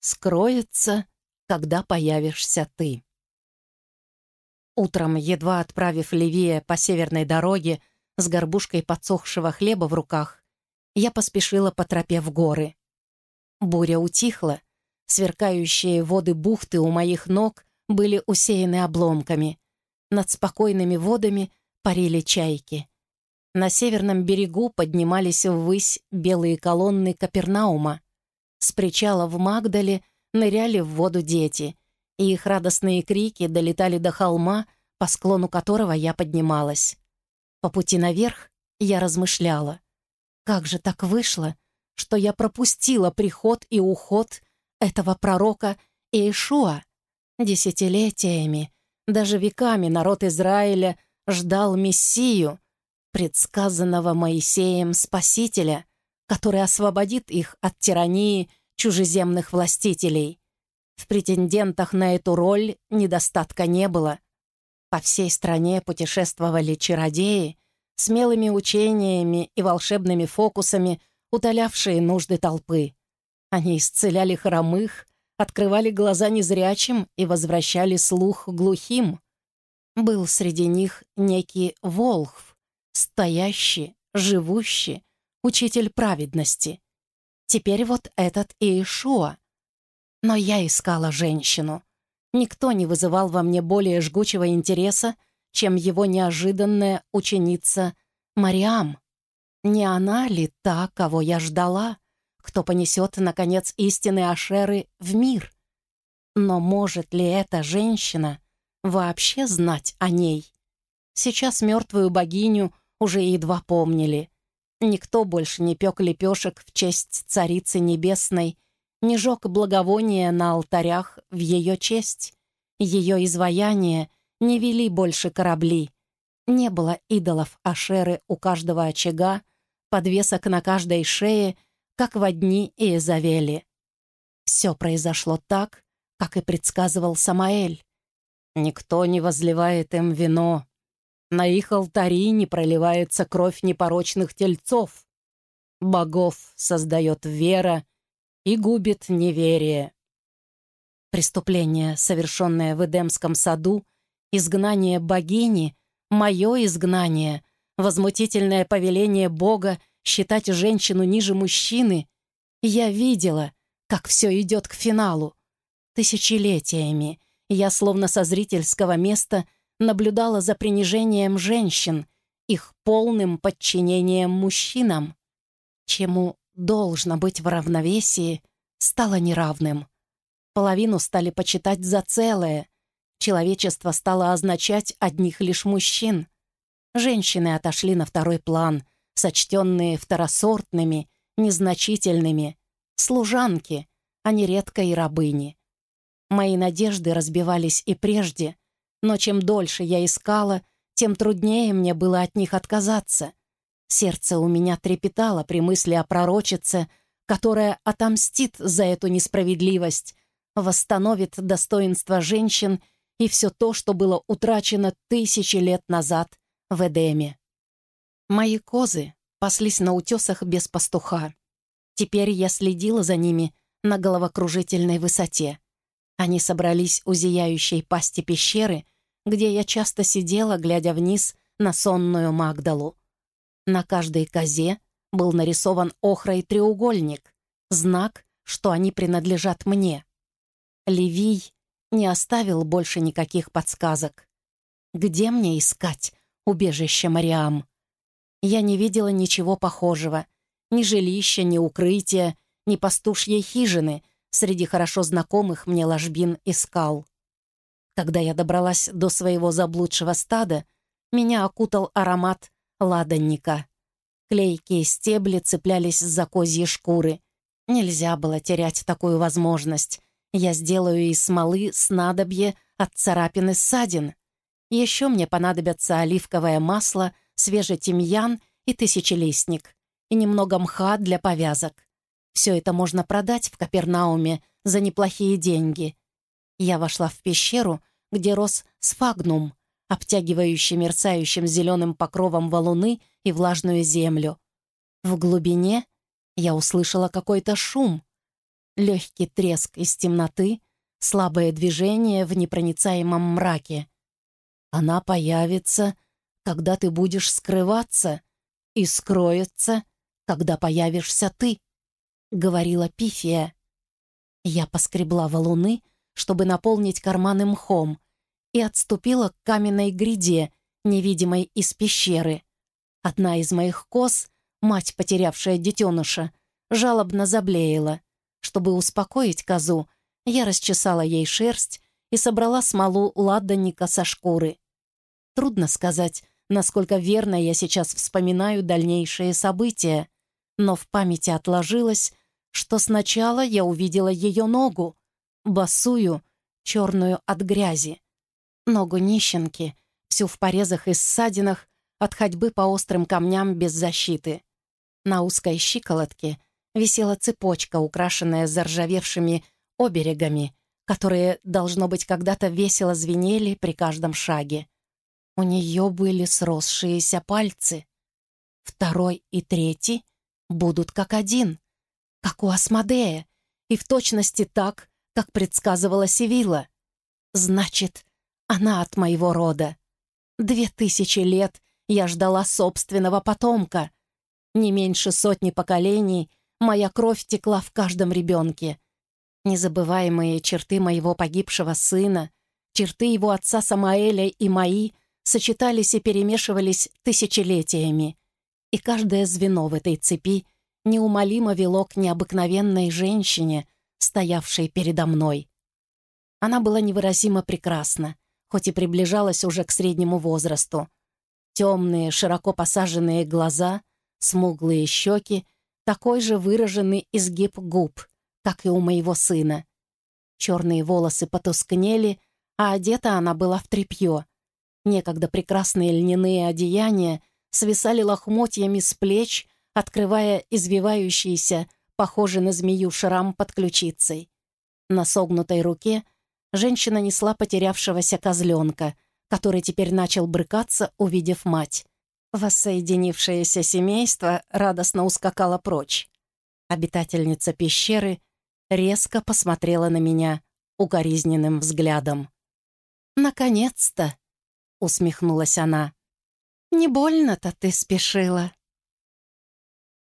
скроется, когда появишься ты. Утром, едва отправив Левия по северной дороге с горбушкой подсохшего хлеба в руках, я поспешила по тропе в горы. Буря утихла, сверкающие воды бухты у моих ног были усеяны обломками. Над спокойными водами парили чайки. На северном берегу поднимались ввысь белые колонны Капернаума. С причала в Магдале ныряли в воду дети, и их радостные крики долетали до холма, по склону которого я поднималась. По пути наверх я размышляла. Как же так вышло, что я пропустила приход и уход этого пророка Иешуа? Десятилетиями, даже веками народ Израиля ждал Мессию, предсказанного Моисеем Спасителя, который освободит их от тирании чужеземных властителей. В претендентах на эту роль недостатка не было. По всей стране путешествовали чародеи, смелыми учениями и волшебными фокусами, утолявшие нужды толпы. Они исцеляли хромых, открывали глаза незрячим и возвращали слух глухим. Был среди них некий Волхв, стоящий, живущий, учитель праведности. Теперь вот этот Иешуа. Но я искала женщину. Никто не вызывал во мне более жгучего интереса, чем его неожиданная ученица Мариам. Не она ли та, кого я ждала, кто понесет, наконец, истины Ашеры в мир? Но может ли эта женщина вообще знать о ней? Сейчас мертвую богиню уже едва помнили. Никто больше не пек лепешек в честь Царицы Небесной, не жег благовония на алтарях в ее честь. Ее изваяние не вели больше корабли. Не было идолов Ашеры у каждого очага, подвесок на каждой шее, как в дни Иезавели. Все произошло так, как и предсказывал Самаэль. Никто не возливает им вино, на их алтари не проливается кровь непорочных тельцов. Богов создает вера и губит неверие. Преступление, совершенное в Эдемском саду, изгнание богини, мое изгнание, возмутительное повеление Бога считать женщину ниже мужчины, я видела, как все идет к финалу. Тысячелетиями я, словно со зрительского места, наблюдала за принижением женщин, их полным подчинением мужчинам. Чему должно быть в равновесии, стало неравным. Половину стали почитать за целое. Человечество стало означать одних лишь мужчин. Женщины отошли на второй план, сочтенные второсортными, незначительными. Служанки, а не редко и рабыни. Мои надежды разбивались и прежде — но чем дольше я искала, тем труднее мне было от них отказаться. Сердце у меня трепетало при мысли о пророчице, которая отомстит за эту несправедливость, восстановит достоинство женщин и все то, что было утрачено тысячи лет назад в Эдеме. Мои козы паслись на утесах без пастуха. Теперь я следила за ними на головокружительной высоте. Они собрались у зияющей пасти пещеры, где я часто сидела, глядя вниз на сонную Магдалу. На каждой козе был нарисован охрой треугольник, знак, что они принадлежат мне. Левий не оставил больше никаких подсказок. Где мне искать убежище Мариам? Я не видела ничего похожего, ни жилища, ни укрытия, ни пастушьей хижины — среди хорошо знакомых мне ложбин и скал. Когда я добралась до своего заблудшего стада, меня окутал аромат ладанника. Клейкие стебли цеплялись за козьи шкуры. Нельзя было терять такую возможность. Я сделаю из смолы снадобье от царапины ссадин. Еще мне понадобятся оливковое масло, свежий тимьян и тысячелистник, и немного мха для повязок. Все это можно продать в Капернауме за неплохие деньги. Я вошла в пещеру, где рос сфагнум, обтягивающий мерцающим зеленым покровом валуны и влажную землю. В глубине я услышала какой-то шум. легкий треск из темноты, слабое движение в непроницаемом мраке. Она появится, когда ты будешь скрываться, и скроется, когда появишься ты, — говорила Пифия. Я поскребла валуны, чтобы наполнить карманы мхом, и отступила к каменной гряде, невидимой из пещеры. Одна из моих коз, мать, потерявшая детеныша, жалобно заблеяла. Чтобы успокоить козу, я расчесала ей шерсть и собрала смолу ладанника со шкуры. Трудно сказать, насколько верно я сейчас вспоминаю дальнейшие события, но в памяти отложилось, что сначала я увидела ее ногу, босую, черную от грязи. Ногу нищенки, всю в порезах и ссадинах, от ходьбы по острым камням без защиты. На узкой щиколотке висела цепочка, украшенная заржавевшими оберегами, которые, должно быть, когда-то весело звенели при каждом шаге. У нее были сросшиеся пальцы. Второй и третий будут как один, как у Асмодея, и в точности так, как предсказывала Севила. Значит, она от моего рода. Две тысячи лет я ждала собственного потомка. Не меньше сотни поколений моя кровь текла в каждом ребенке. Незабываемые черты моего погибшего сына, черты его отца Самаэля и мои сочетались и перемешивались тысячелетиями. И каждое звено в этой цепи неумолимо вело к необыкновенной женщине, стоявшей передо мной. Она была невыразимо прекрасна, хоть и приближалась уже к среднему возрасту. Темные, широко посаженные глаза, смуглые щеки, такой же выраженный изгиб губ, как и у моего сына. Черные волосы потускнели, а одета она была в тряпье. Некогда прекрасные льняные одеяния свисали лохмотьями с плеч, открывая извивающийся, похожий на змею шрам под ключицей. На согнутой руке женщина несла потерявшегося козленка — который теперь начал брыкаться, увидев мать. Воссоединившееся семейство радостно ускакало прочь. Обитательница пещеры резко посмотрела на меня укоризненным взглядом. «Наконец-то!» — усмехнулась она. «Не больно-то ты спешила».